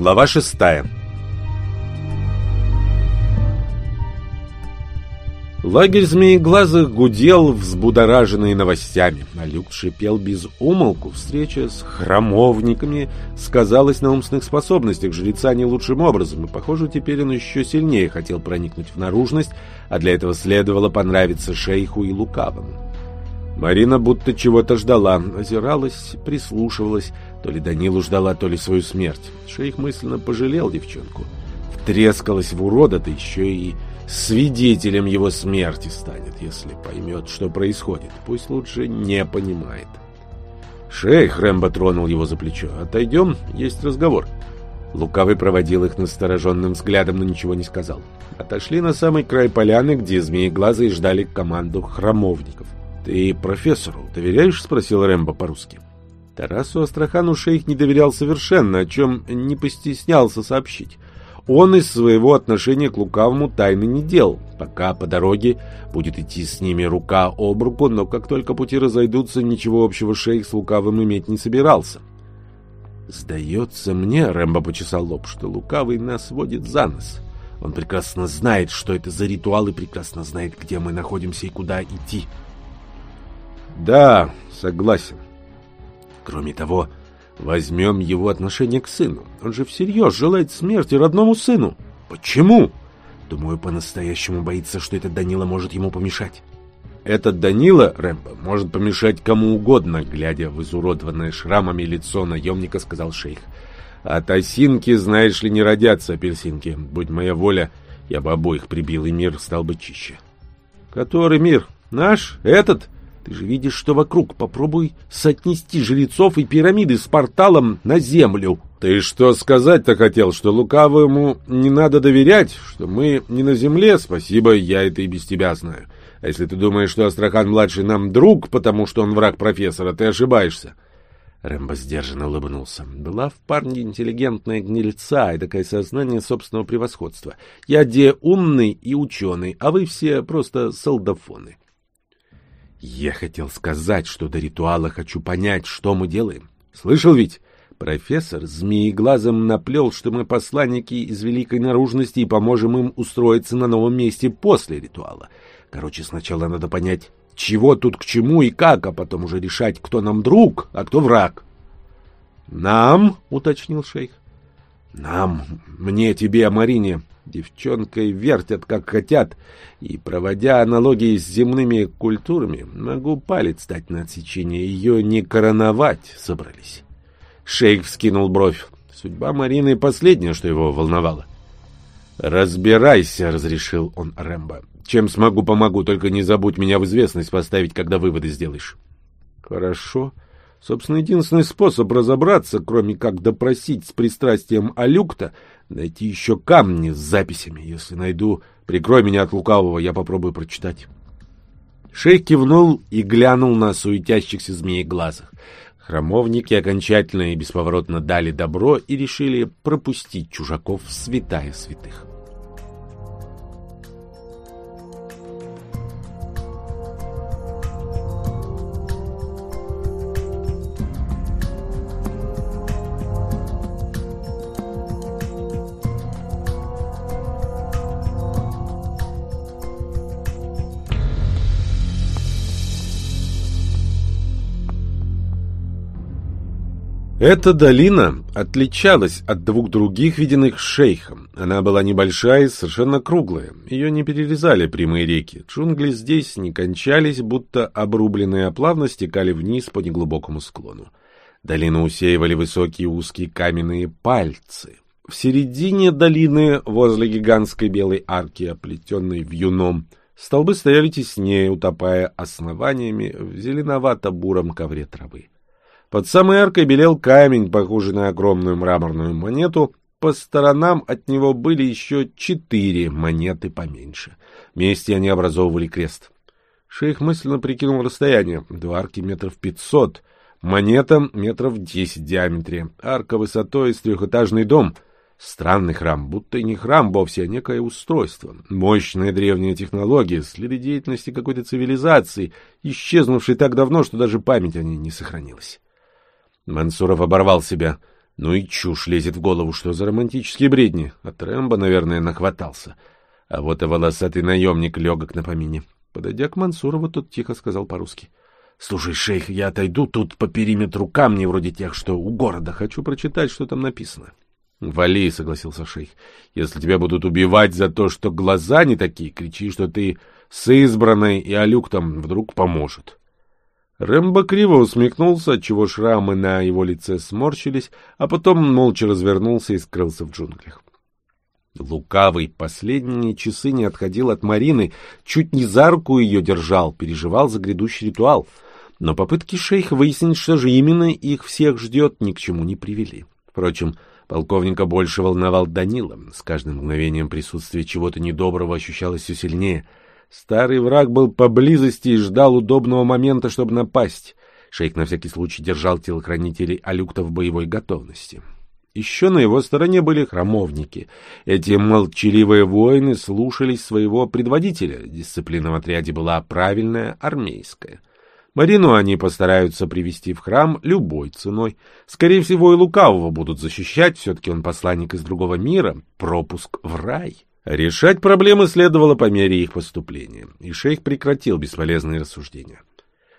Глава шестая. Лагерь змееглазых гудел, взбудораженный новостями. А Люк шипел без умолку. Встреча с храмовниками сказалась на умственных способностях жреца не лучшим образом, и, похоже, теперь он еще сильнее хотел проникнуть в наружность, а для этого следовало понравиться шейху и лукавому. Марина будто чего-то ждала, озиралась, прислушивалась, то ли Данилу ждала, то ли свою смерть. Шейх мысленно пожалел девчонку. Втрескалась в урода, да еще и свидетелем его смерти станет, если поймет, что происходит. Пусть лучше не понимает. Шейх Рэмбо тронул его за плечо. «Отойдем, есть разговор». Лукавый проводил их настороженным взглядом, но ничего не сказал. Отошли на самый край поляны, где змееглазые ждали команду храмовников. «Ты профессору доверяешь?» — спросил Рэмбо по-русски. Тарасу Астрахану шейх не доверял совершенно, о чем не постеснялся сообщить. Он из своего отношения к лукавому тайны не делал, пока по дороге будет идти с ними рука об руку, но как только пути разойдутся, ничего общего шейх с лукавым иметь не собирался. «Сдается мне, — Рэмбо почесал лоб, — что лукавый нас водит за нос. Он прекрасно знает, что это за ритуал, и прекрасно знает, где мы находимся и куда идти». «Да, согласен. Кроме того, возьмем его отношение к сыну. Он же всерьез желает смерти родному сыну. Почему? Думаю, по-настоящему боится, что этот Данила может ему помешать. Этот Данила, Рэмбо, может помешать кому угодно, глядя в изуродованное шрамами лицо наемника, сказал шейх. От осинки, знаешь ли, не родятся апельсинки. Будь моя воля, я бы обоих прибил, и мир стал бы чище. Который мир? Наш? Этот? — ты же видишь, что вокруг. Попробуй соотнести жрецов и пирамиды с порталом на землю. Ты что сказать-то хотел, что лукавому не надо доверять, что мы не на земле? Спасибо, я это и без тебя знаю. А если ты думаешь, что Астрахан-младший нам друг, потому что он враг профессора, ты ошибаешься. Рэмбо сдержанно улыбнулся. Была в парне интеллигентная гнильца и такое сознание собственного превосходства. Я де умный и ученый, а вы все просто солдафоны. Я хотел сказать, что до ритуала хочу понять, что мы делаем. Слышал ведь? Профессор змееглазом наплел, что мы посланники из великой наружности и поможем им устроиться на новом месте после ритуала. Короче, сначала надо понять, чего тут к чему и как, а потом уже решать, кто нам друг, а кто враг. «Нам?» — уточнил шейх. «Нам, мне, тебе, Марине. Девчонкой вертят, как хотят, и, проводя аналогии с земными культурами, могу палец дать на отсечение. Ее не короновать собрались. Шейх вскинул бровь. Судьба Марины последнее, что его волновало. «Разбирайся», — разрешил он Рэмбо. «Чем смогу, помогу, только не забудь меня в известность поставить, когда выводы сделаешь». «Хорошо». Собственно, единственный способ разобраться, кроме как допросить с пристрастием Алюкта, найти еще камни с записями. Если найду, прикрой меня от лукавого, я попробую прочитать. Шейх кивнул и глянул на суетящихся змееглазых. Храмовники окончательно и бесповоротно дали добро и решили пропустить чужаков в святая святых. Эта долина отличалась от двух других, виденных шейхом. Она была небольшая и совершенно круглая. Ее не перерезали прямые реки. Джунгли здесь не кончались, будто обрубленные оплавно стекали вниз по неглубокому склону. Долину усеивали высокие узкие каменные пальцы. В середине долины, возле гигантской белой арки, оплетенной вьюном, столбы стояли теснее, утопая основаниями в зеленовато-буром ковре травы. Под самой аркой белел камень, похожий на огромную мраморную монету. По сторонам от него были еще четыре монеты поменьше. Вместе они образовывали крест. Шейх мысленно прикинул расстояние. До арки метров пятьсот. Монета метров десять в диаметре. Арка высотой с трехэтажный дом. Странный храм, будто и не храм вовсе, а некое устройство. Мощная древняя технология, следы деятельности какой-то цивилизации, исчезнувшей так давно, что даже память о ней не сохранилась. Мансуров оборвал себя. Ну и чушь лезет в голову, что за романтические бредни. От Рэмбо, наверное, нахватался. А вот и волосатый наемник легок на помине. Подойдя к Мансурову, тот тихо сказал по-русски. — Слушай, шейх, я отойду тут по периметру камней вроде тех, что у города. Хочу прочитать, что там написано. — Вали, — согласился шейх. — Если тебя будут убивать за то, что глаза не такие, кричи, что ты с избранной, и Алюк там вдруг поможет. — Рэмбо криво усмехнулся, отчего шрамы на его лице сморщились, а потом молча развернулся и скрылся в джунглях. Лукавый последние часы не отходил от Марины, чуть не за руку ее держал, переживал за грядущий ритуал. Но попытки шейха выяснить, что же именно их всех ждет, ни к чему не привели. Впрочем, полковника больше волновал Данила. С каждым мгновением присутствие чего-то недоброго ощущалось все сильнее — Старый враг был поблизости и ждал удобного момента, чтобы напасть. Шейх на всякий случай держал телохранителей Алюкта в боевой готовности. Еще на его стороне были храмовники. Эти молчаливые воины слушались своего предводителя. Дисциплина в отряде была правильная, армейская. Марину они постараются привести в храм любой ценой. Скорее всего, и лукавого будут защищать, все-таки он посланник из другого мира, пропуск в рай. Решать проблемы следовало по мере их поступления, и шейх прекратил бесполезные рассуждения.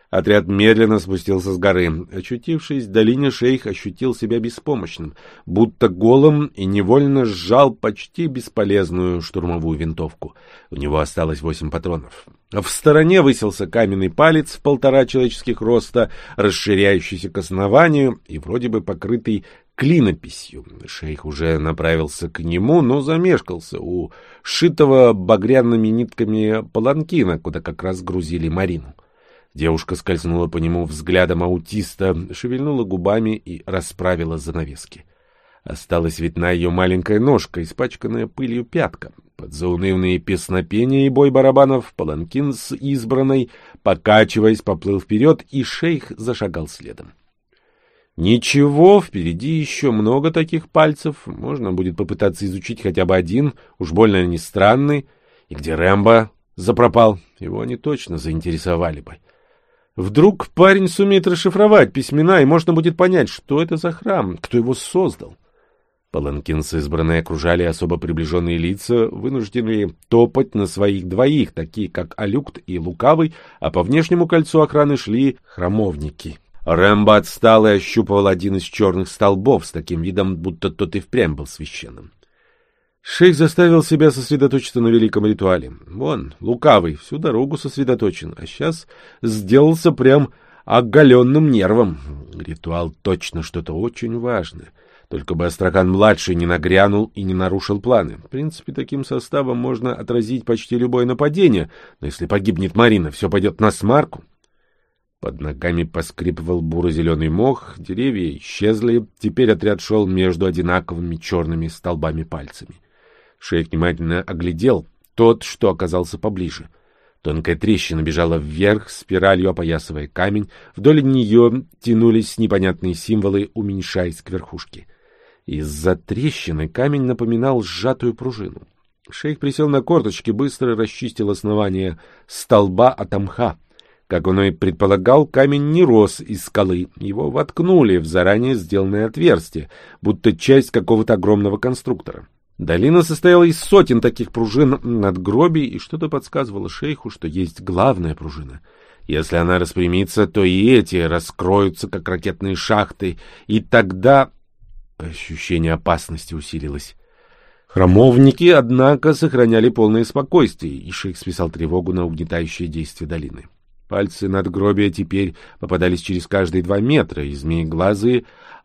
Отряд медленно спустился с горы. Очутившись в долине, шейх ощутил себя беспомощным, будто голым и невольно сжал почти бесполезную штурмовую винтовку. У него осталось восемь патронов. В стороне высился каменный палец в полтора человеческих роста, расширяющийся к основанию и вроде бы покрытый клинописью. Шейх уже направился к нему, но замешкался у шитого багряными нитками паланкина, куда как раз грузили Марину. Девушка скользнула по нему взглядом аутиста, шевельнула губами и расправила занавески. Осталась видна ее маленькая ножка, испачканная пылью пятка. Под заунывные песнопения и бой барабанов паланкин с избранной, покачиваясь, поплыл вперед, и шейх зашагал следом. Ничего, впереди еще много таких пальцев, можно будет попытаться изучить хотя бы один, уж больно они странные. И где Рэмбо запропал, его они точно заинтересовали бы. Вдруг парень сумеет расшифровать письмена, и можно будет понять, что это за храм, кто его создал. Паланкинцы избранные окружали особо приближенные лица, вынужденные топать на своих двоих, такие как Алюкт и Лукавый, а по внешнему кольцу охраны шли храмовники. Рэмбо отстал и ощупывал один из черных столбов с таким видом, будто тот и впрямь был священным. Шейх заставил себя сосредоточиться на великом ритуале. Вон, лукавый, всю дорогу сосредоточен, а сейчас сделался прям оголенным нервом. Ритуал точно что-то очень важное. Только бы Астракан-младший не нагрянул и не нарушил планы. В принципе, таким составом можно отразить почти любое нападение, но если погибнет Марина, все пойдет на смарку. Под ногами поскрипывал буро-зеленый мох, деревья исчезли, теперь отряд шел между одинаковыми черными столбами пальцами. Шейх внимательно оглядел тот, что оказался поближе. Тонкая трещина бежала вверх, спиралью опоясывая камень. Вдоль нее тянулись непонятные символы, уменьшаясь к верхушке. Из-за трещины камень напоминал сжатую пружину. Шейх присел на корточки, быстро расчистил основание столба от амха. Как он и предполагал, камень не рос из скалы, его воткнули в заранее сделанное отверстие, будто часть какого-то огромного конструктора. Долина состояла из сотен таких пружин над гроби, и что-то подсказывало шейху, что есть главная пружина. Если она распрямится, то и эти раскроются, как ракетные шахты, и тогда ощущение опасности усилилось. Храмовники, однако, сохраняли полное спокойствие, и шейх списал тревогу на угнетающее действие долины. Пальцы надгробия теперь попадались через каждые два метра, и змееглазые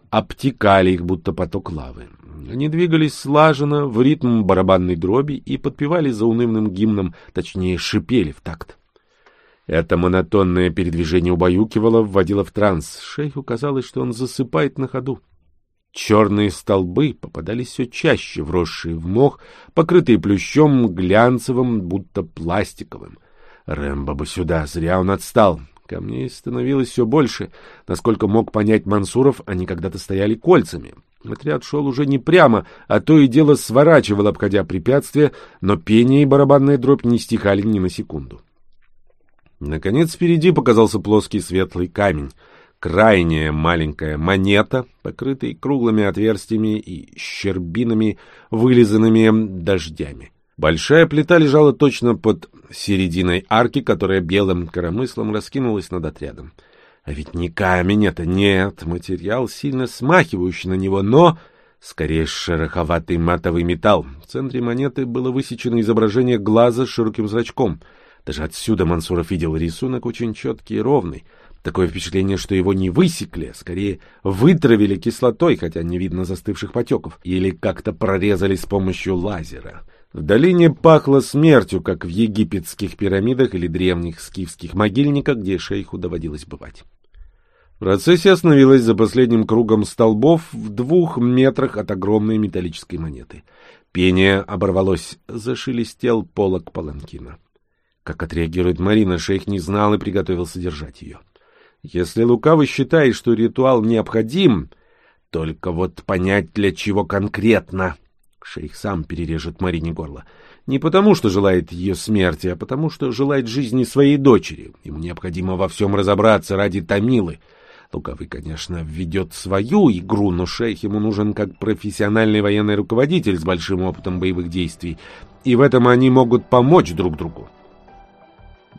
обтекали их, будто поток лавы. Они двигались слаженно, в ритм барабанной дроби и подпевали заунывным гимном, точнее, шипели в такт. Это монотонное передвижение убаюкивало, вводило в транс. Шейху казалось, что он засыпает на ходу. Черные столбы попадались все чаще, вросшие в мох, покрытые плющом глянцевым, будто пластиковым. Рэмбо бы сюда, зря он отстал. Камней становилось все больше. Насколько мог понять Мансуров, они когда-то стояли кольцами. Отряд шел уже не прямо, а то и дело сворачивал, обходя препятствия, но пение и барабанная дробь не стихали ни на секунду. Наконец впереди показался плоский светлый камень. крайняя маленькая монета, покрытая круглыми отверстиями и щербинами, вылизанными дождями. Большая плита лежала точно под серединой арки, которая белым коромыслом раскинулась над отрядом. А ведь не камень это, нет, материал, сильно смахивающий на него, но скорее шероховатый матовый металл. В центре монеты было высечено изображение глаза с широким зрачком. Даже отсюда Мансуров видел рисунок очень четкий и ровный. Такое впечатление, что его не высекли, а скорее вытравили кислотой, хотя не видно застывших потеков, или как-то прорезали с помощью лазера. В долине пахло смертью, как в египетских пирамидах или древних скифских могильниках, где шейху доводилось бывать. Процессия остановилась за последним кругом столбов в двух метрах от огромной металлической монеты. Пение оборвалось, зашелестел полок паланкина. Как отреагирует Марина, шейх не знал и приготовился держать ее. Если Лукавый считает, что ритуал необходим, только вот понять для чего конкретно. Шейх сам перережет Марине горло. Не потому, что желает ее смерти, а потому, что желает жизни своей дочери. Ему необходимо во всем разобраться ради Тамилы — Лукавый, конечно, ведет свою игру, но шейх ему нужен как профессиональный военный руководитель с большим опытом боевых действий, и в этом они могут помочь друг другу.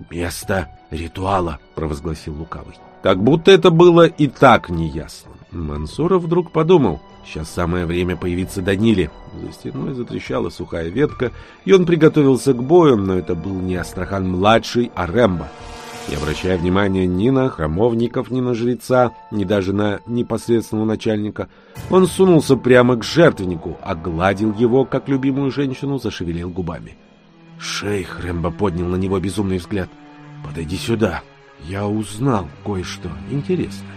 «Место ритуала», — провозгласил Лукавый. Как будто это было и так неясно. Мансуров вдруг подумал, сейчас самое время появиться Даниле. За стеной затрещала сухая ветка, и он приготовился к бою, но это был не Астрахан-младший, а Рэмбо не обращая внимания ни на храмовников, ни на жреца, ни даже на непосредственного начальника, он сунулся прямо к жертвеннику, огладил его, как любимую женщину, зашевелил губами. «Шейх!» — Рэмбо поднял на него безумный взгляд. «Подойди сюда. Я узнал кое-что интересное».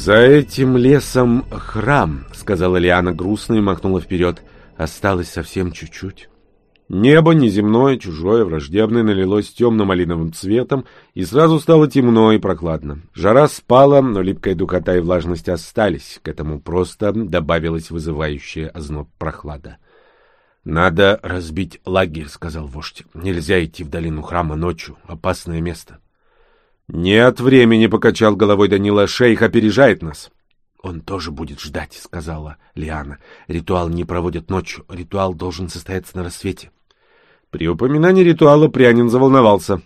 «За этим лесом храм», — сказала Лиана грустно и махнула вперед. «Осталось совсем чуть-чуть». Небо неземное, чужое, враждебное, налилось темно-малиновым цветом, и сразу стало темно и прохладно. Жара спала, но липкая духота и влажность остались. К этому просто добавилась вызывающая озноб прохлада. «Надо разбить лагерь», — сказал вождь. «Нельзя идти в долину храма ночью. Опасное место». «Нет времени», — покачал головой Данила. «Шейх опережает нас». «Он тоже будет ждать», — сказала Лиана. «Ритуал не проводят ночью. Ритуал должен состояться на рассвете». При упоминании ритуала Прянин заволновался.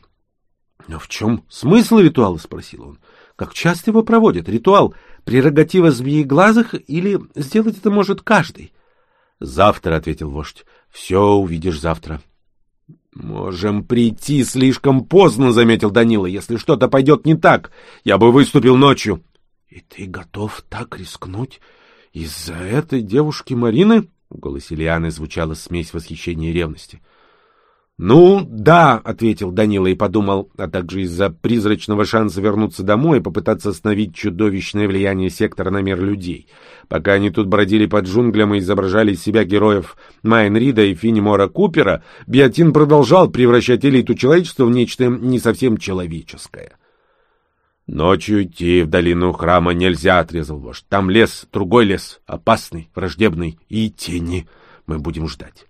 «Но в чем смысл ритуала?» — спросил он. «Как часто его проводят? Ритуал — прерогатива змееглазых или сделать это может каждый?» «Завтра», — ответил вождь. «Все увидишь завтра». «Можем прийти слишком поздно», — заметил Данила. «Если что-то пойдет не так, я бы выступил ночью». «И ты готов так рискнуть из-за этой девушки Марины?» В голосе Лианы звучала смесь восхищения и ревности. «Ну, да», — ответил Данила и подумал, а также из-за призрачного шанса вернуться домой и попытаться остановить чудовищное влияние сектора на мир людей. Пока они тут бродили под джунглям и изображали из себя героев Майн Рида и Финнимора Купера, Биотин продолжал превращать элиту человечества в нечто не совсем человеческое. «Ночью идти в долину храма нельзя», — отрезал вождь. «Там лес, другой лес, опасный, враждебный, и тени. Мы будем ждать».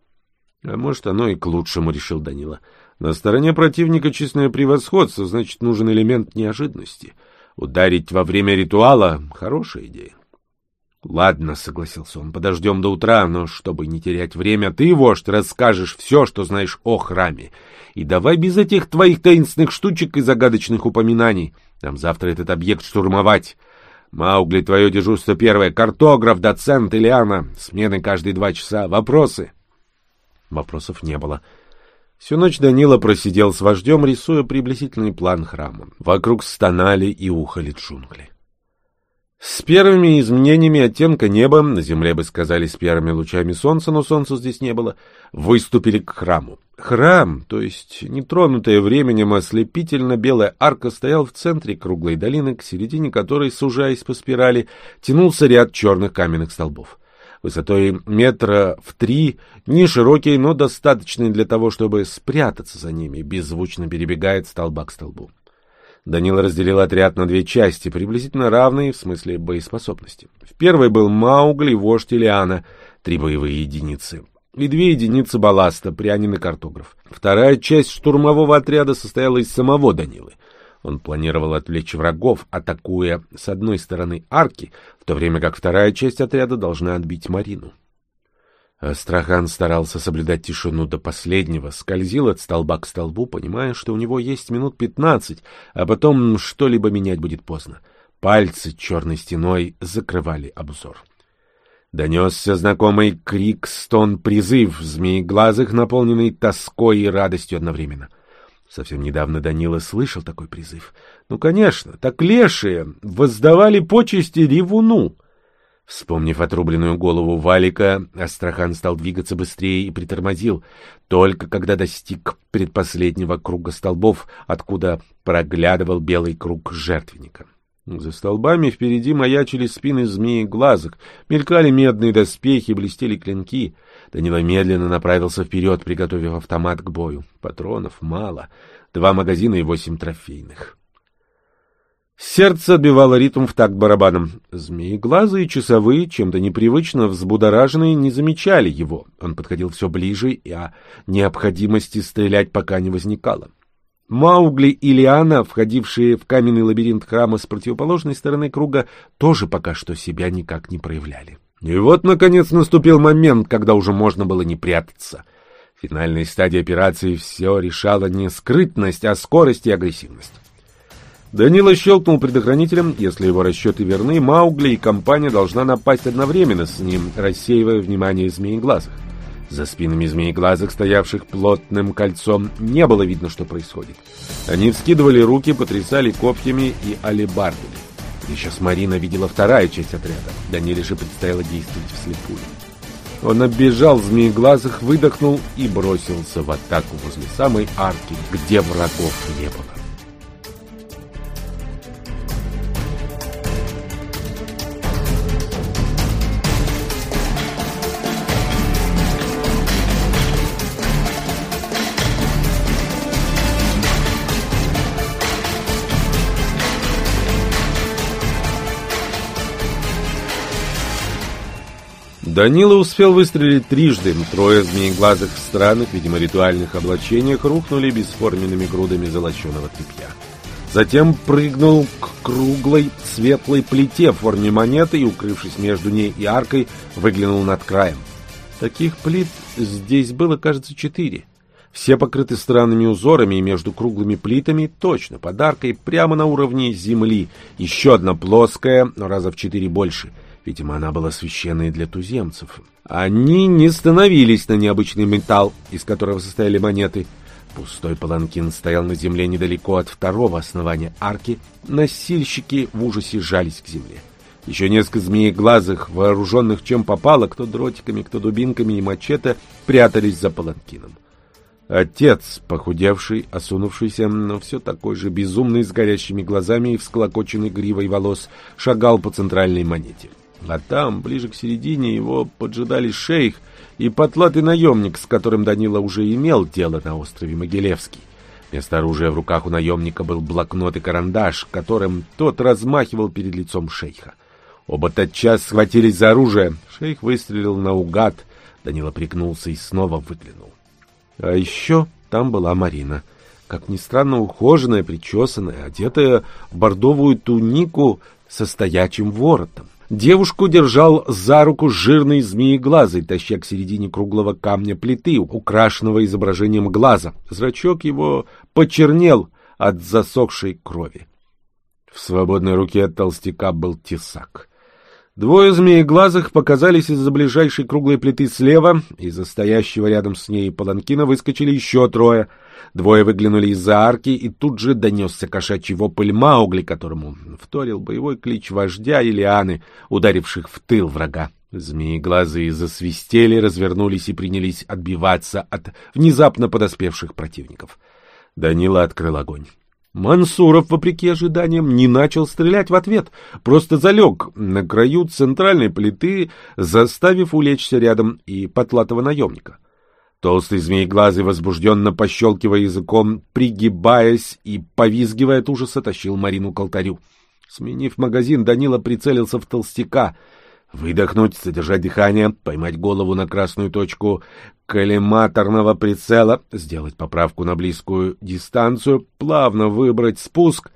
А может, оно и к лучшему, решил Данила. На стороне противника честное превосходство, значит, нужен элемент неожиданности. Ударить во время ритуала — хорошая идея. Ладно, согласился он, подождем до утра, но чтобы не терять время, ты, вождь, расскажешь все, что знаешь о храме. И давай без этих твоих таинственных штучек и загадочных упоминаний. Нам завтра этот объект штурмовать. Маугли, твое дежурство первое. Картограф, доцент, Ильяна. Смены каждые два часа. Вопросы? Вопросов не было. Всю ночь Данила просидел с вождем, рисуя приблизительный план храма. Вокруг стонали и ухали джунгли. С первыми изменениями оттенка неба, на земле бы сказали с первыми лучами солнца, но солнца здесь не было, выступили к храму. Храм, то есть нетронутая временем ослепительно белая арка, стоял в центре круглой долины, к середине которой, сужаясь по спирали, тянулся ряд черных каменных столбов. Высотой метра в три, не широкий, но достаточный для того, чтобы спрятаться за ними, беззвучно перебегает столба к столбу. Данила разделил отряд на две части, приблизительно равные в смысле боеспособности. В первой был Маугли, вождь Илиана, три боевые единицы, и две единицы балласта, прянин и картограф. Вторая часть штурмового отряда состояла из самого Данилы. Он планировал отвлечь врагов, атакуя с одной стороны арки, в то время как вторая часть отряда должна отбить Марину. Астрахан старался соблюдать тишину до последнего, скользил от столба к столбу, понимая, что у него есть минут пятнадцать, а потом что-либо менять будет поздно. Пальцы черной стеной закрывали обзор. Донесся знакомый крик, стон, призыв, змееглазых, наполненный тоской и радостью одновременно. Совсем недавно Данила слышал такой призыв. Ну, конечно, так лешие воздавали почести ревуну. Вспомнив отрубленную голову Валика, Астрахан стал двигаться быстрее и притормозил, только когда достиг предпоследнего круга столбов, откуда проглядывал белый круг жертвенника. За столбами впереди маячили спины змеи глазок, мелькали медные доспехи, блестели клинки. Данила медленно направился вперед, приготовив автомат к бою. Патронов мало, два магазина и восемь трофейных. Сердце отбивало ритм в такт барабаном. Змееглазые часовые, чем-то непривычно взбудораженные, не замечали его. Он подходил все ближе, и о необходимости стрелять пока не возникало. Маугли и Лиана, входившие в каменный лабиринт храма с противоположной стороны круга, тоже пока что себя никак не проявляли. И вот, наконец, наступил момент, когда уже можно было не прятаться. В финальной стадии операции все решала не скрытность, а скорость и агрессивность. Данила щелкнул предохранителем. Если его расчеты верны, Маугли и компания должна напасть одновременно с ним, рассеивая внимание змееглазых. За спинами змееглазых, стоявших плотным кольцом, не было видно, что происходит. Они вскидывали руки, потрясали копьями и алебардами. Сейчас Марина видела вторая часть отряда. Даниле же предстояло действовать вслепую. Он оббежал змееглазых, выдохнул и бросился в атаку возле самой арки, где врагов не было. Данила успел выстрелить трижды. Трое змееглазых в странных, видимо, ритуальных облачениях рухнули бесформенными грудами золоченого тряпья. Затем прыгнул к круглой светлой плите в форме монеты и, укрывшись между ней и аркой, выглянул над краем. Таких плит здесь было, кажется, четыре. Все покрыты странными узорами, и между круглыми плитами, точно под аркой, прямо на уровне земли, еще одна плоская, но раза в четыре больше — Видимо, она была священной для туземцев. Они не становились на необычный металл, из которого состояли монеты. Пустой паланкин стоял на земле недалеко от второго основания арки. Носильщики в ужасе жались к земле. Еще несколько змееглазых, вооруженных чем попало, кто дротиками, кто дубинками и мачете, прятались за паланкином. Отец, похудевший, осунувшийся, но все такой же безумный, с горящими глазами и всклокоченной гривой волос, шагал по центральной монете. А там, ближе к середине, его поджидали шейх и потлатый наемник, с которым Данила уже имел дело на острове Могилевский. Вместо оружия в руках у наемника был блокнот и карандаш, которым тот размахивал перед лицом шейха. Оба тотчас схватились за оружие. Шейх выстрелил наугад. Данила пригнулся и снова выглянул. А еще там была Марина. Как ни странно, ухоженная, причесанная, одетая в бордовую тунику со стоячим воротом. Девушку держал за руку жирный змееглазый, таща к середине круглого камня плиты, украшенного изображением глаза. Зрачок его почернел от засохшей крови. В свободной руке толстяка был тесак. Двое змееглазых показались из-за ближайшей круглой плиты слева, из-за стоящего рядом с ней паланкина выскочили еще трое. Двое выглянули из-за арки, и тут же донесся кошачий вопль Маугли, которому вторил боевой клич вождя и лианы, ударивших в тыл врага. Змееглазые засвистели, развернулись и принялись отбиваться от внезапно подоспевших противников. Данила открыл огонь. Мансуров, вопреки ожиданиям, не начал стрелять в ответ, просто залег на краю центральной плиты, заставив улечься рядом и потлатого наемника. Толстый змееглазый, возбужденно пощелкивая языком, пригибаясь и повизгивая от ужаса, тащил Марину к алтарю. Сменив магазин, Данила прицелился в толстяка — Выдохнуть, задержать дыхание, поймать голову на красную точку коллиматорного прицела, сделать поправку на близкую дистанцию, плавно выбрать спуск.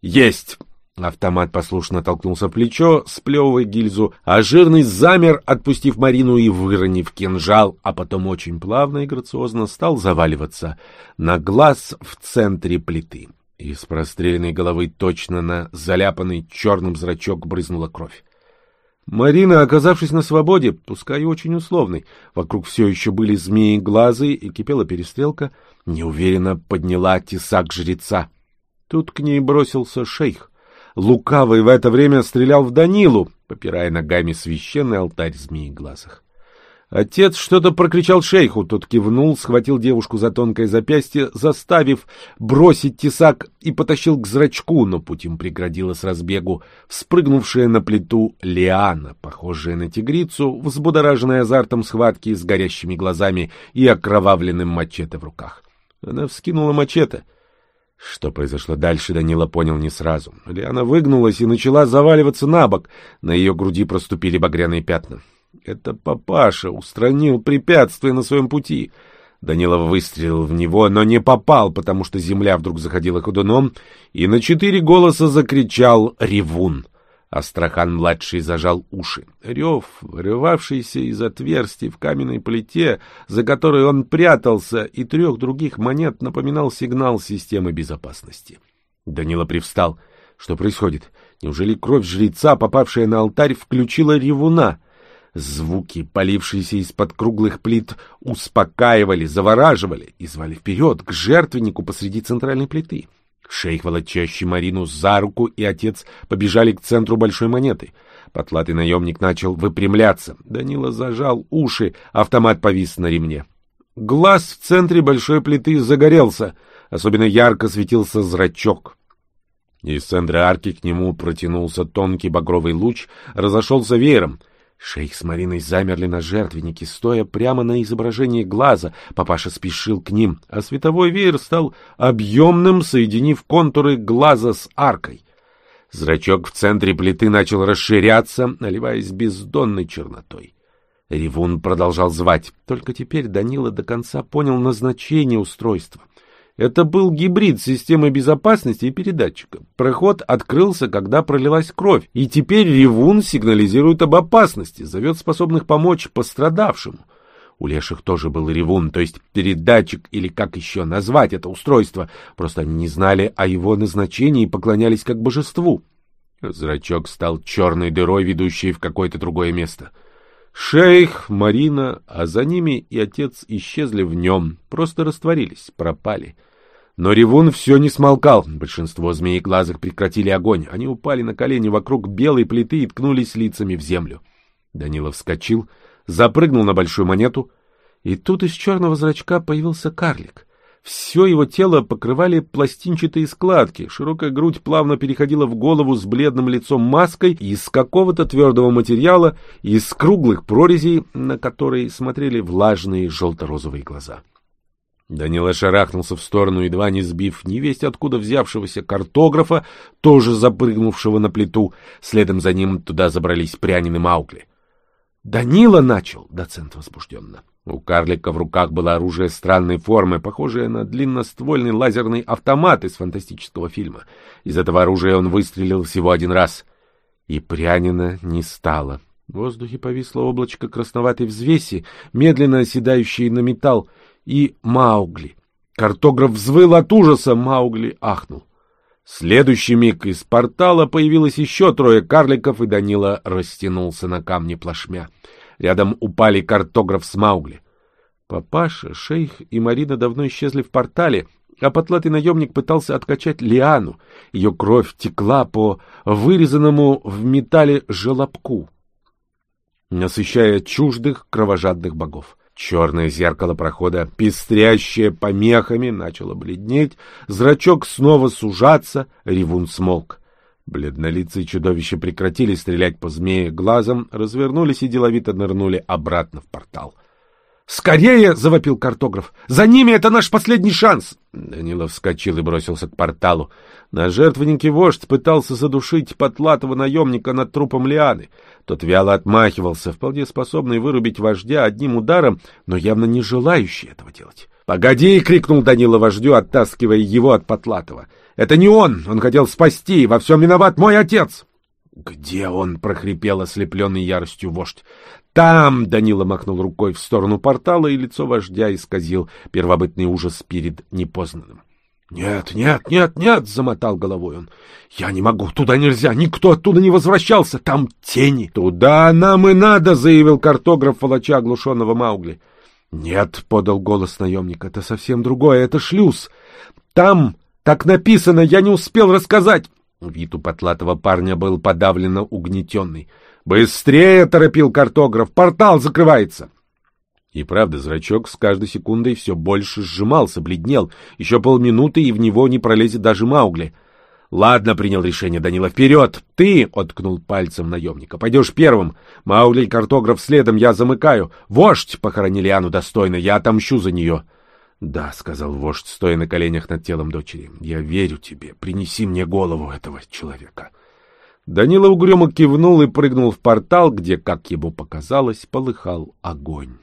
Есть! Автомат послушно толкнулся в плечо, сплевывая гильзу, а жирный замер, отпустив Марину и выронив кинжал, а потом очень плавно и грациозно стал заваливаться на глаз в центре плиты. Из простреленной головы точно на заляпанный черным зрачок брызнула кровь. Марина, оказавшись на свободе, пускай и очень условной, вокруг все еще были змеи-глазы и кипела перестрелка, неуверенно подняла тесак жреца. Тут к ней бросился шейх. Лукавый в это время стрелял в Данилу, попирая ногами священный алтарь змеи-глазах. Отец что-то прокричал шейху, тот кивнул, схватил девушку за тонкое запястье, заставив бросить тесак и потащил к зрачку, но путь им преградила с разбегу вспрыгнувшая на плиту лиана, похожая на тигрицу, взбудораженная азартом схватки с горящими глазами и окровавленным мачете в руках. Она вскинула мачете. Что произошло дальше, Данила понял не сразу. Лиана выгнулась и начала заваливаться на бок. На ее груди проступили багряные пятна. Это папаша устранил препятствие на своем пути. Данилов выстрелил в него, но не попал, потому что земля вдруг заходила ходуном, и на четыре голоса закричал «Ревун!». Астрахан-младший зажал уши. Рев, вырывавшийся из отверстий в каменной плите, за которой он прятался, и трех других монет напоминал сигнал системы безопасности. Данила привстал. Что происходит? Неужели кровь жреца, попавшая на алтарь, включила ревуна? Звуки, полившиеся из-под круглых плит, успокаивали, завораживали и звали вперед, к жертвеннику посреди центральной плиты. Шейх, волочащий Марину за руку, и отец побежали к центру большой монеты. Потлатый наемник начал выпрямляться. Данила зажал уши, автомат повис на ремне. Глаз в центре большой плиты загорелся. Особенно ярко светился зрачок. Из центра арки к нему протянулся тонкий багровый луч, разошелся веером — Шейх с Мариной замерли на жертвеннике, стоя прямо на изображении глаза. Папаша спешил к ним, а световой веер стал объемным, соединив контуры глаза с аркой. Зрачок в центре плиты начал расширяться, наливаясь бездонной чернотой. Ревун продолжал звать. Только теперь Данила до конца понял назначение устройства — это был гибрид системы безопасности и передатчика. Проход открылся, когда пролилась кровь, и теперь ревун сигнализирует об опасности, зовет способных помочь пострадавшему. У леших тоже был ревун, то есть передатчик, или как еще назвать это устройство, просто они не знали о его назначении и поклонялись как божеству. Зрачок стал черной дырой, ведущей в какое-то другое место. Шейх, Марина, а за ними и отец исчезли в нем, просто растворились, пропали. Но ревун все не смолкал. Большинство змееглазых прекратили огонь. Они упали на колени вокруг белой плиты и ткнулись лицами в землю. Данилов вскочил, запрыгнул на большую монету, и тут из черного зрачка появился карлик. Все его тело покрывали пластинчатые складки, широкая грудь плавно переходила в голову с бледным лицом маской из какого-то твердого материала, из круглых прорезей, на которые смотрели влажные желто-розовые глаза. Данила шарахнулся в сторону, едва не сбив невесть откуда взявшегося картографа, тоже запрыгнувшего на плиту. Следом за ним туда забрались Прянин и Маугли. «Данила начал!» — доцент возбужденно. У карлика в руках было оружие странной формы, похожее на длинноствольный лазерный автомат из фантастического фильма. Из этого оружия он выстрелил всего один раз. И Прянина не стало. В воздухе повисло облачко красноватой взвеси, медленно оседающей на металл, и Маугли. Картограф взвыл от ужаса, Маугли ахнул. Следующий миг из портала появилось еще трое карликов, и Данила растянулся на камне плашмя. Рядом упали картограф с Маугли. Папаша, шейх и Марина давно исчезли в портале, а потлатый наемник пытался откачать Лиану. Ее кровь текла по вырезанному в металле желобку, насыщая чуждых кровожадных богов. Черное зеркало прохода, пестрящее помехами, начало бледнеть, зрачок снова сужаться, ревун смолк. Бледнолицые чудовища прекратили стрелять по змее глазом, развернулись и деловито нырнули обратно в портал. «Скорее!» — завопил картограф. «За ними это наш последний шанс!» Данилов вскочил и бросился к порталу. На жертвеннике вождь пытался задушить потлатого наемника над трупом Лианы. Тот вяло отмахивался, вполне способный вырубить вождя одним ударом, но явно не желающий этого делать. «Погоди!» — крикнул Данила вождю, оттаскивая его от Потлатова. «Это не он! Он хотел спасти! Во всем виноват мой отец!» «Где он?» — прохрипел ослепленный яростью вождь. «Там!» — Данила махнул рукой в сторону портала, и лицо вождя исказил первобытный ужас перед непознанным. «Нет, нет, нет, нет!» — замотал головой он. «Я не могу, туда нельзя, никто оттуда не возвращался, там тени!» «Туда нам и надо!» — заявил картограф, волоча оглушенного Маугли. «Нет», — подал голос наемник, — «это совсем другое, это шлюз. Там так написано, я не успел рассказать». Вид у потлатого парня был подавленно угнетенный. «Быстрее!» — торопил картограф. «Портал закрывается!» И правда, зрачок с каждой секундой все больше сжимался, бледнел. Еще полминуты, и в него не пролезет даже Маугли. «Ладно», — принял решение Данила, — «вперед! Ты!» — откнул пальцем наемника. «Пойдешь первым. Маугли и картограф следом, я замыкаю. Вождь!» — похоронили Ану достойно, я отомщу за нее. «Да», — сказал вождь, стоя на коленях над телом дочери, — «я верю тебе. Принеси мне голову этого человека». Данила угрюмо кивнул и прыгнул в портал, где, как ему показалось, полыхал огонь.